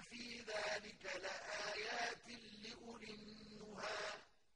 فِي ذَٰلِكَ